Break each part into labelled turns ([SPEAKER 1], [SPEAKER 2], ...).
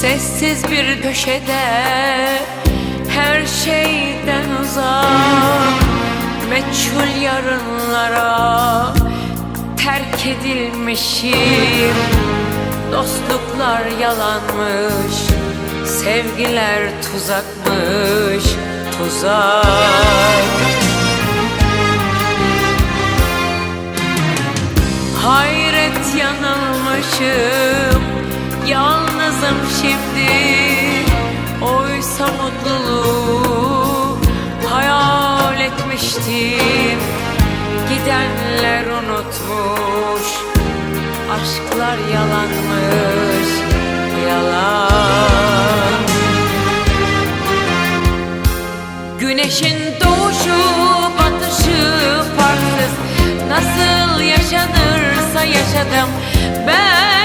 [SPEAKER 1] Sessiz bir köşede her şeyden uzak Meçhul yarınlara terk edilmişim. Dostluklar yalanmış, sevgiler tuzakmış, tuzak. Hayret yanılmışım, etmiştim Gidenler unutmuş. Aşklar yalanmış Yalan. Güneşin doğuşu batışı farksız. Nasıl yaşanırsa yaşadım Ben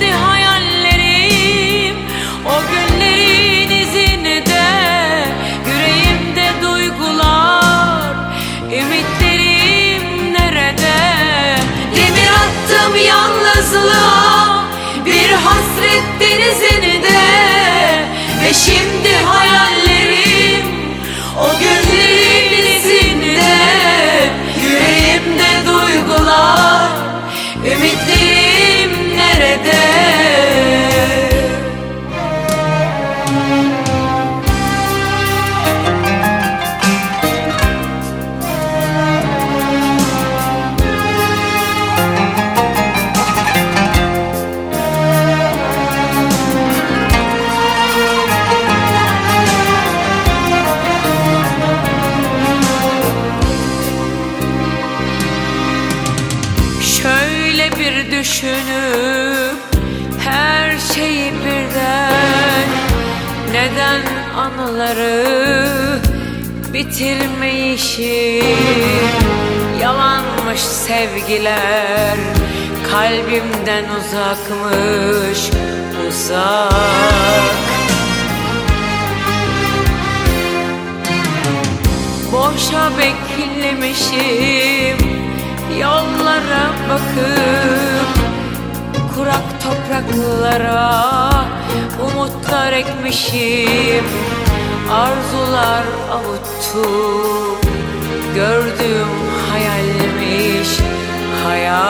[SPEAKER 1] Şimdi hayallerim. O günlerin izinde Yüreğimde duygular. Ümitlerim nerede? Demir attım yalnızlığa Bir hasret denizinde Ve şimdi Ümitlerim düşünüp her şeyi birden Neden anıları bitirmeyişim Yalanmış sevgiler kalbimden uzakmış uzak. Boşa beklemişim Yollara bakıp topraklara Umutlar ekmişim Arzular avuttum Gördüğüm hayalmiş Hayal